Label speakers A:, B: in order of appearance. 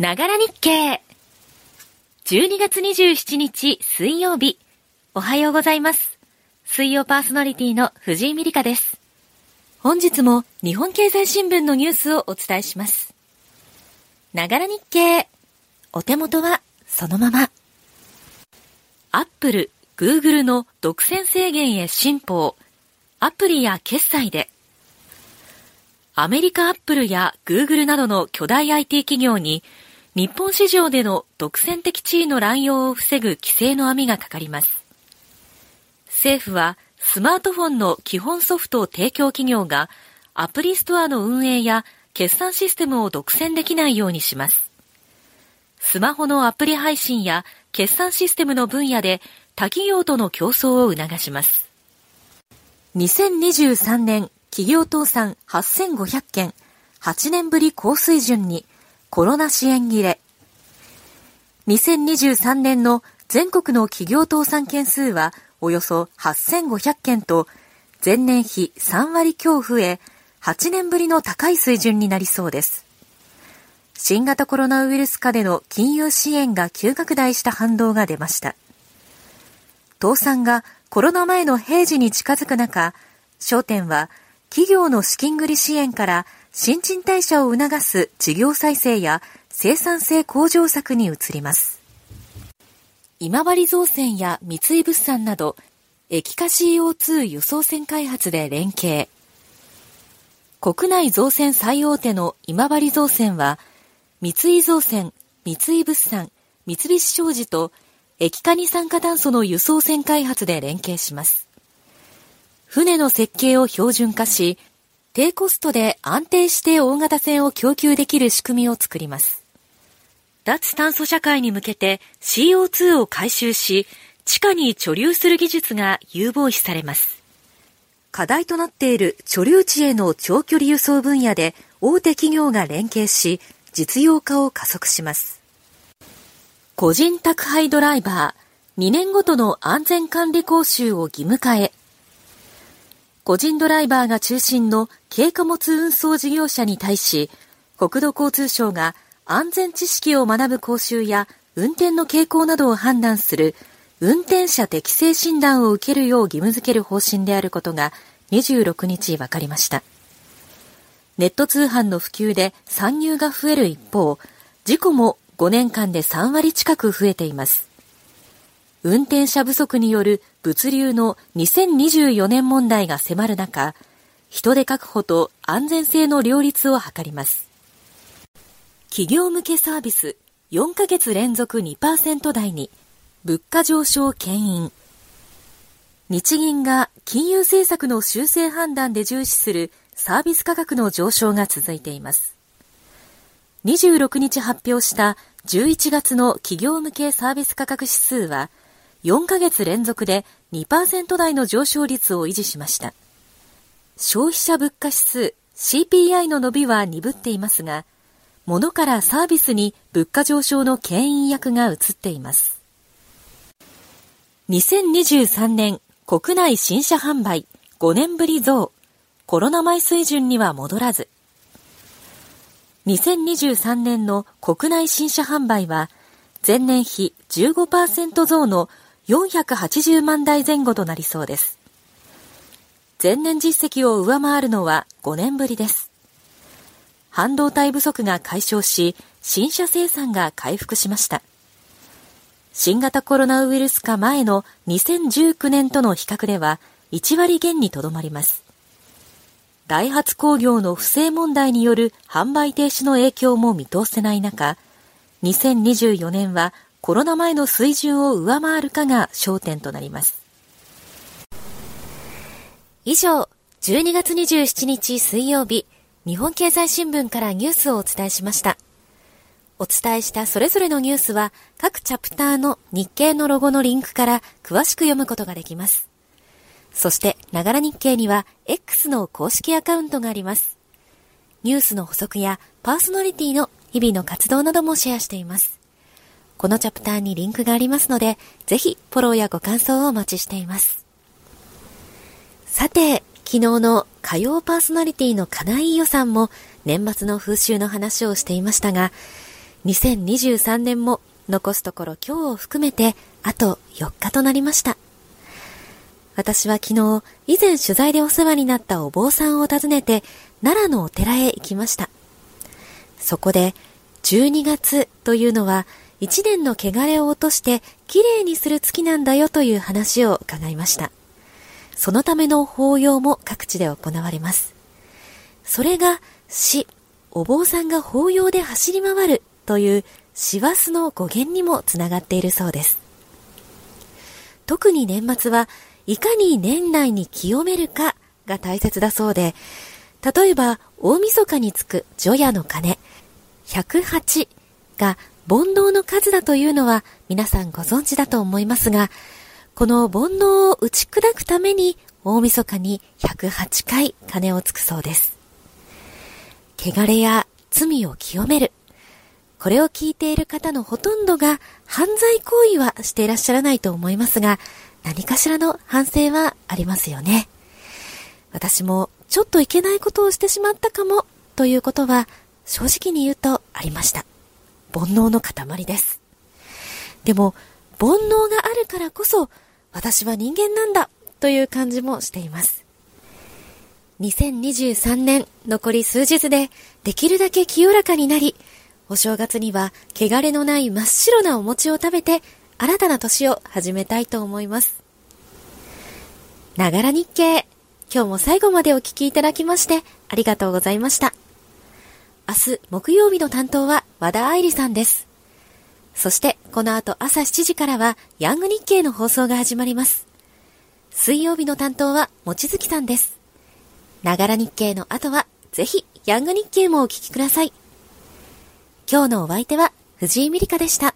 A: ながら日経。12月27日水曜日。おはようございます。水曜パーソナリティの藤井美里香です。本日も日本経済新聞のニュースをお伝えします。ながら日経。お手元はそのまま。アップル、グーグルの独占制限へ進歩。アプリや決済で。アメリカアップルやグーグルなどの巨大 IT 企業に日本市場での独占的地位の乱用を防ぐ規制の網がかかります。政府はスマートフォンの基本ソフト提供企業がアプリストアの運営や決算システムを独占できないようにします。スマホのアプリ配信や決算システムの分野で他企業との競争を促します。2023年企業倒産8500件、8年ぶり高水準にコロナ支援切れ。2023年の全国の企業倒産件数はおよそ8500件と前年比3割強増え、8年ぶりの高い水準になりそうです。新型コロナウイルス下での金融支援が急拡大した反動が出ました。倒産がコロナ前の平時に近づく中、焦点は企業の資金繰り支援から新陳代謝を促す事業再生や生産性向上策に移ります。今治造船や三井物産など液化 CO2 輸送船開発で連携。国内造船最大手の今治造船は三井造船、三井物産、三菱商事と液化二酸化炭素の輸送船開発で連携します。船の設計を標準化し、低コストで安定して大型船を供給できる仕組みを作ります。脱炭素社会に向けて CO2 を回収し、地下に貯留する技術が有望視されます。課題となっている貯留地への長距離輸送分野で大手企業が連携し、実用化を加速します。個人宅配ドライバー、2年ごとの安全管理講習を義務化へ。個人ドライバーが中心の軽貨物運送事業者に対し、国土交通省が安全知識を学ぶ講習や運転の傾向などを判断する運転者適正診断を受けるよう義務付ける方針であることが26日分かりました。ネット通販の普及で参入が増える一方、事故も5年間で3割近く増えています。運転者不足による物流の2024年問題が迫る中、人手確保と安全性の両立を図ります。企業向けサービス4ヶ月連続2%台に物価上昇牽引。日銀が金融政策の修正判断で重視するサービス価格の上昇が続いています。26日発表した11月の企業向けサービス価格指数は4ヶ月連続で2%台の上昇率を維持しました。消費者物価指数 CPI の伸びは鈍っていますが、物からサービスに物価上昇の牽引役が移っています。2023年国内新車販売5年ぶり増。コロナ前水準には戻らず。2023年の国内新車販売は前年比15%増の480万台前後となりそうです。前年実績を上回るのは5年ぶりです。半導体不足が解消し、新車生産が回復しました。新型コロナウイルス化前の2019年との比較では1割減にとどまります。ダイハツ工業の不正問題による販売停止の影響も見通せない中、2024年はコロナ前の水準を上回るかが焦点となります。以上、12月27日水曜日、日本経済新聞からニュースをお伝えしました。お伝えしたそれぞれのニュースは各チャプターの日経のロゴのリンクから詳しく読むことができます。そして、ながら日経には X の公式アカウントがあります。ニュースの補足やパーソナリティの日々の活動などもシェアしています。このチャプターにリンクがありますので、ぜひフォローやご感想をお待ちしています。さて、昨日の火曜パーソナリティの金井伊代さんも年末の風習の話をしていましたが、2023年も残すところ今日を含めてあと4日となりました。私は昨日、以前取材でお世話になったお坊さんを訪ねて、奈良のお寺へ行きました。そこで、12月というのは、1年の汚れを落としてきれいにする月なんだよという話を伺いました。そのための法要も各地で行われます。それが死、お坊さんが法要で走り回るという師走の語源にもつながっているそうです。特に年末はいかに年内に清めるかが大切だそうで、例えば大晦日につく除夜の鐘、108が煩悩の数だというのは皆さんご存知だと思いますが、この煩悩を打ち砕くために大晦日に108回鐘をつくそうです。汚れや罪を清める。これを聞いている方のほとんどが犯罪行為はしていらっしゃらないと思いますが、何かしらの反省はありますよね。私もちょっといけないことをしてしまったかもということは正直に言うとありました。煩悩の塊です。でも、煩悩があるからこそ私は人間なんだという感じもしています。2023年残り数日でできるだけ清らかになり、お正月には汚れのない真っ白なお餅を食べて新たな年を始めたいと思います。ながら日経。今日も最後までお聞きいただきましてありがとうございました。明日木曜日の担当は和田愛理さんです。そしてこの後朝7時からはヤング日経の放送が始まります。水曜日の担当はもちづきさんです。ながら日経の後はぜひヤング日経もお聞きください。今日のお相手は藤井美里香でした。